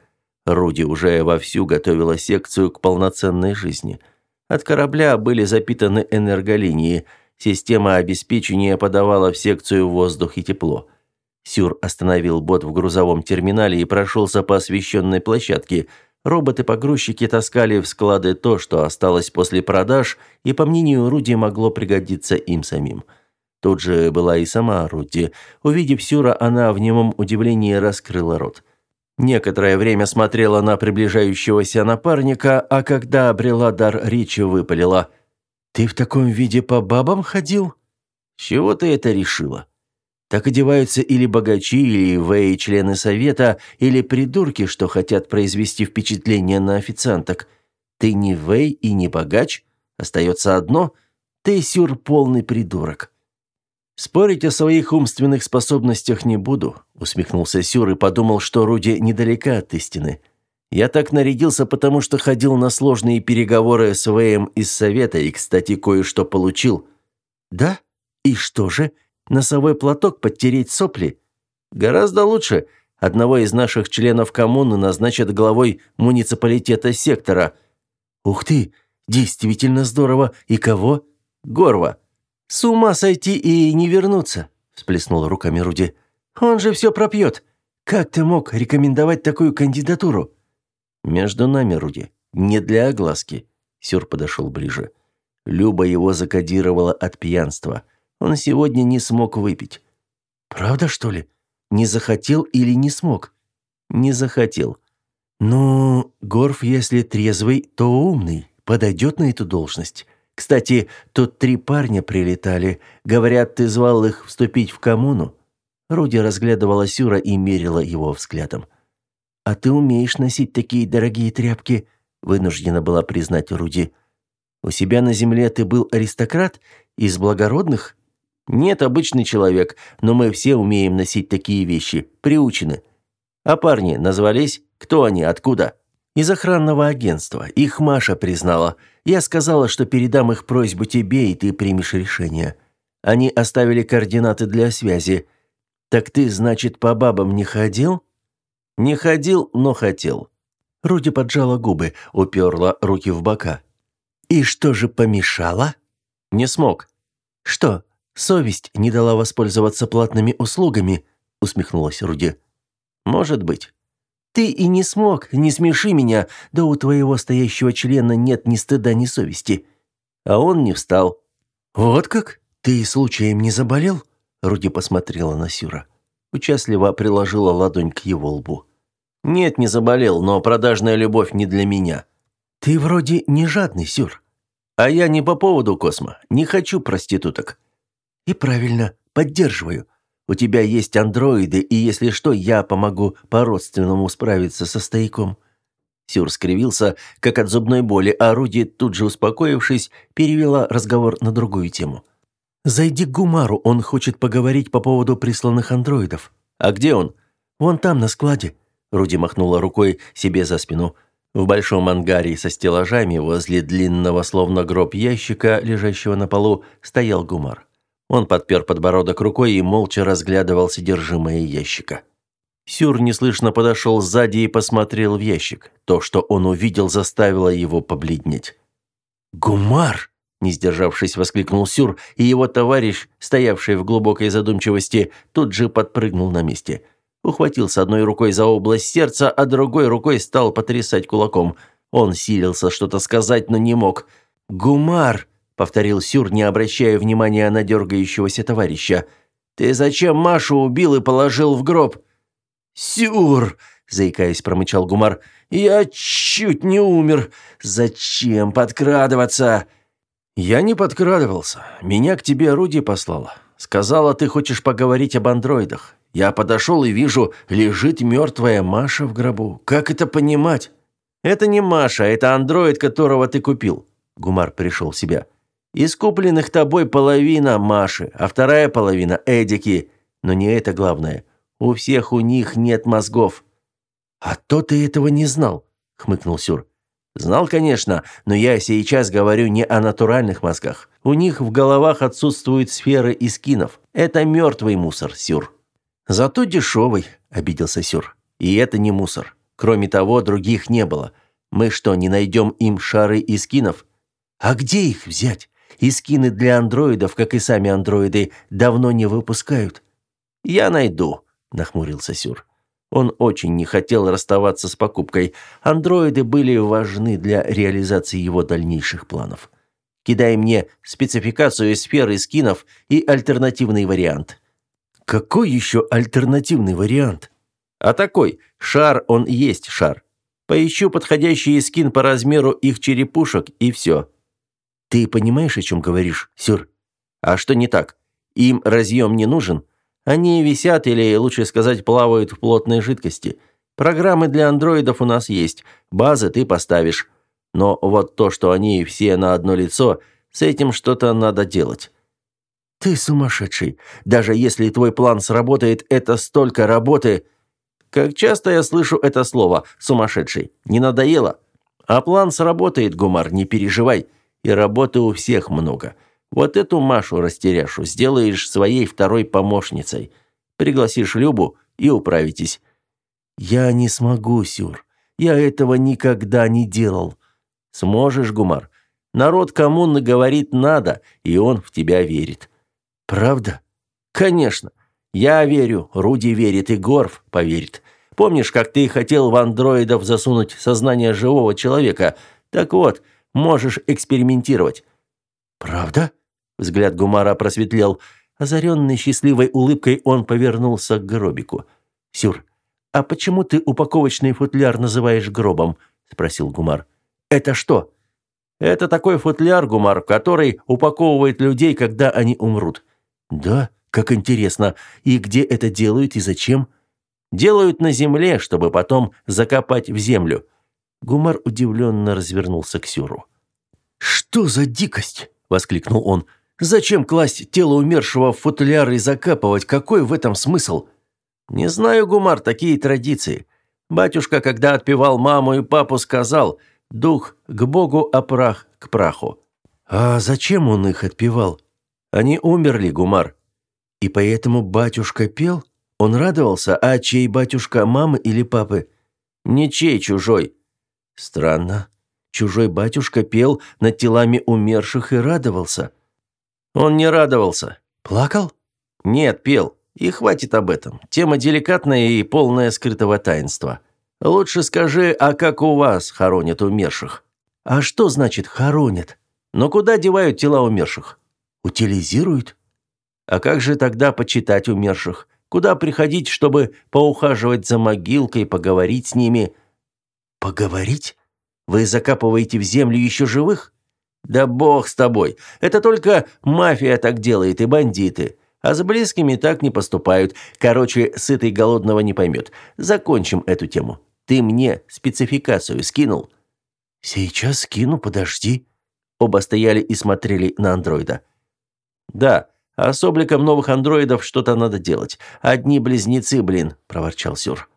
A: Руди уже вовсю готовила секцию к полноценной жизни. От корабля были запитаны энерголинии. Система обеспечения подавала в секцию воздух и тепло. Сюр остановил бот в грузовом терминале и прошелся по освещенной площадке. Роботы-погрузчики таскали в склады то, что осталось после продаж, и, по мнению Руди, могло пригодиться им самим. Тут же была и сама Руди. Увидев Сюра, она в немом удивлении раскрыла рот. Некоторое время смотрела на приближающегося напарника, а когда обрела дар речи, выпалила. «Ты в таком виде по бабам ходил?» «С чего ты это решила?» Так одеваются или богачи, или вэй члены совета, или придурки, что хотят произвести впечатление на официанток. Ты не вэй и не богач. Остается одно – ты сюр полный придурок. «Спорить о своих умственных способностях не буду», – усмехнулся Сюр и подумал, что Руди недалека от истины. «Я так нарядился, потому что ходил на сложные переговоры с Вэем из Совета и, кстати, кое-что получил». «Да? И что же? Носовой платок подтереть сопли?» «Гораздо лучше. Одного из наших членов коммуны назначат главой муниципалитета сектора». «Ух ты! Действительно здорово! И кого?» «Горва». «С ума сойти и не вернуться», – всплеснула руками Руди. «Он же все пропьет. Как ты мог рекомендовать такую кандидатуру?» «Между нами, Руди, не для огласки», – Сюр подошел ближе. Люба его закодировала от пьянства. Он сегодня не смог выпить. «Правда, что ли? Не захотел или не смог?» «Не захотел». «Ну, Горф, если трезвый, то умный, подойдет на эту должность. Кстати, тут три парня прилетали. Говорят, ты звал их вступить в коммуну. Руди разглядывала Сюра и мерила его взглядом. А ты умеешь носить такие дорогие тряпки? вынуждена была признать Руди. У себя на земле ты был аристократ из благородных? Нет, обычный человек, но мы все умеем носить такие вещи, приучены. А парни назвались? Кто они, откуда? Из охранного агентства. Их Маша признала. Я сказала, что передам их просьбу тебе, и ты примешь решение. Они оставили координаты для связи. Так ты, значит, по бабам не ходил? Не ходил, но хотел. Руди поджала губы, уперла руки в бока. И что же помешало? Не смог. Что, совесть не дала воспользоваться платными услугами? усмехнулась Руди. Может быть. Ты и не смог, не смеши меня, да у твоего стоящего члена нет ни стыда, ни совести. А он не встал. Вот как? Ты случаем не заболел? Руди посмотрела на Сюра. Участливо приложила ладонь к его лбу. Нет, не заболел, но продажная любовь не для меня. Ты вроде не жадный, Сюр. А я не по поводу Космо. Не хочу проституток. И правильно, поддерживаю. У тебя есть андроиды, и если что, я помогу по-родственному справиться со стояком». Сюр скривился, как от зубной боли, а Руди, тут же успокоившись, перевела разговор на другую тему. «Зайди к Гумару, он хочет поговорить по поводу присланных андроидов». «А где он?» «Вон там, на складе». Руди махнула рукой себе за спину. В большом ангаре со стеллажами возле длинного, словно гроб ящика, лежащего на полу, стоял Гумар. Он подпер подбородок рукой и молча разглядывал содержимое ящика. Сюр неслышно подошел сзади и посмотрел в ящик. То, что он увидел, заставило его побледнеть. «Гумар!» – не сдержавшись, воскликнул Сюр, и его товарищ, стоявший в глубокой задумчивости, тут же подпрыгнул на месте. Ухватился одной рукой за область сердца, а другой рукой стал потрясать кулаком. Он силился что-то сказать, но не мог. «Гумар!» — повторил Сюр, не обращая внимания на дергающегося товарища. «Ты зачем Машу убил и положил в гроб?» «Сюр!» — заикаясь, промычал Гумар. «Я чуть не умер. Зачем подкрадываться?» «Я не подкрадывался. Меня к тебе Руди послала. Сказала, ты хочешь поговорить об андроидах. Я подошел и вижу, лежит мертвая Маша в гробу. Как это понимать?» Это не Маша, это андроид, которого ты купил. Гумар пришел в себя. Из купленных тобой половина Маши, а вторая половина Эдики. Но не это главное. У всех у них нет мозгов.
B: А то ты этого не знал, хмыкнул Сюр.
A: Знал, конечно, но я сейчас говорю не о натуральных мозгах. У них в головах отсутствуют сферы и скинов. Это мертвый мусор, Сюр.
B: Зато дешевый, обиделся Сюр.
A: И это не мусор. Кроме того, других не было. Мы что, не найдем им шары и скинов?
B: А где их взять? И скины для андроидов, как и сами андроиды, давно не выпускают.
A: Я найду, нахмурился Сюр. Он очень не хотел расставаться с покупкой. Андроиды были важны для реализации его дальнейших планов. Кидай мне спецификацию сферы скинов и альтернативный вариант.
B: Какой еще альтернативный вариант?
A: А такой, шар он есть шар. Поищу подходящий скин по размеру их черепушек и все.
B: Ты понимаешь, о чем говоришь, Сюр?
A: А что не так? Им разъем не нужен? Они висят или, лучше сказать, плавают в плотной жидкости. Программы для андроидов у нас есть, базы ты поставишь. Но вот то, что они все на одно лицо, с этим что-то надо делать.
B: Ты сумасшедший. Даже если твой план сработает, это столько работы.
A: Как часто я слышу это слово «сумасшедший». Не надоело? А план сработает, Гумар, не переживай и работы у всех много. Вот эту Машу растеряшу сделаешь своей второй помощницей. Пригласишь Любу и управитесь».
B: «Я не смогу, Сюр. Я этого никогда не делал».
A: «Сможешь, Гумар. Народ коммуны говорит «надо», и он в тебя верит».
B: «Правда?»
A: «Конечно. Я верю, Руди верит и Горф поверит. Помнишь, как ты хотел в андроидов засунуть сознание живого человека? Так вот, Можешь экспериментировать».
B: «Правда?»
A: Взгляд Гумара просветлел. Озаренный счастливой улыбкой он повернулся к гробику.
B: «Сюр, а почему ты упаковочный футляр называешь гробом?» спросил Гумар.
A: «Это что?» «Это такой футляр, Гумар, который упаковывает людей, когда они умрут».
B: «Да? Как интересно. И где это делают и зачем?»
A: «Делают на земле, чтобы потом закопать в землю.
B: Гумар удивленно развернулся к Сюру.
A: «Что за дикость?» – воскликнул он. «Зачем класть тело умершего в футляр и закапывать? Какой в этом смысл?» «Не знаю, Гумар, такие традиции. Батюшка, когда отпевал маму и папу, сказал «Дух к Богу, а прах к праху».
B: «А зачем он их отпевал?»
A: «Они умерли, Гумар».
B: «И поэтому батюшка пел? Он радовался, а чей батюшка, мамы или папы?»
A: «Ничей чужой.
B: Странно. Чужой батюшка пел над телами умерших и радовался.
A: Он не радовался.
B: Плакал?
A: Нет, пел. И хватит об этом. Тема деликатная и полная скрытого таинства. Лучше скажи, а как у вас хоронят умерших?
B: А что значит хоронят?
A: Но куда девают тела умерших?
B: Утилизируют?
A: А как же тогда почитать умерших? Куда приходить, чтобы поухаживать за могилкой, поговорить с ними?
B: «Поговорить? Вы закапываете в землю еще живых?»
A: «Да бог с тобой! Это только мафия так делает и бандиты. А с близкими так не поступают. Короче, сытый голодного не поймет. Закончим эту тему. Ты мне спецификацию скинул?»
B: «Сейчас скину, подожди».
A: Оба стояли и смотрели на андроида. «Да, а с обликом новых андроидов что-то надо делать. Одни близнецы, блин», – проворчал Сюр.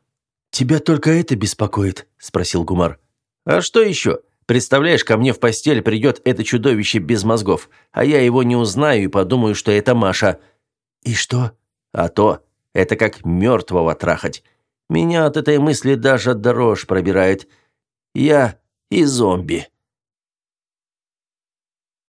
B: «Тебя только это беспокоит?» – спросил Гумар.
A: «А что еще? Представляешь, ко мне в постель придет это чудовище без мозгов, а я его не узнаю и подумаю, что это Маша».
B: «И что?»
A: «А то, это как мертвого трахать. Меня от этой мысли даже дрожь пробирает. Я и зомби».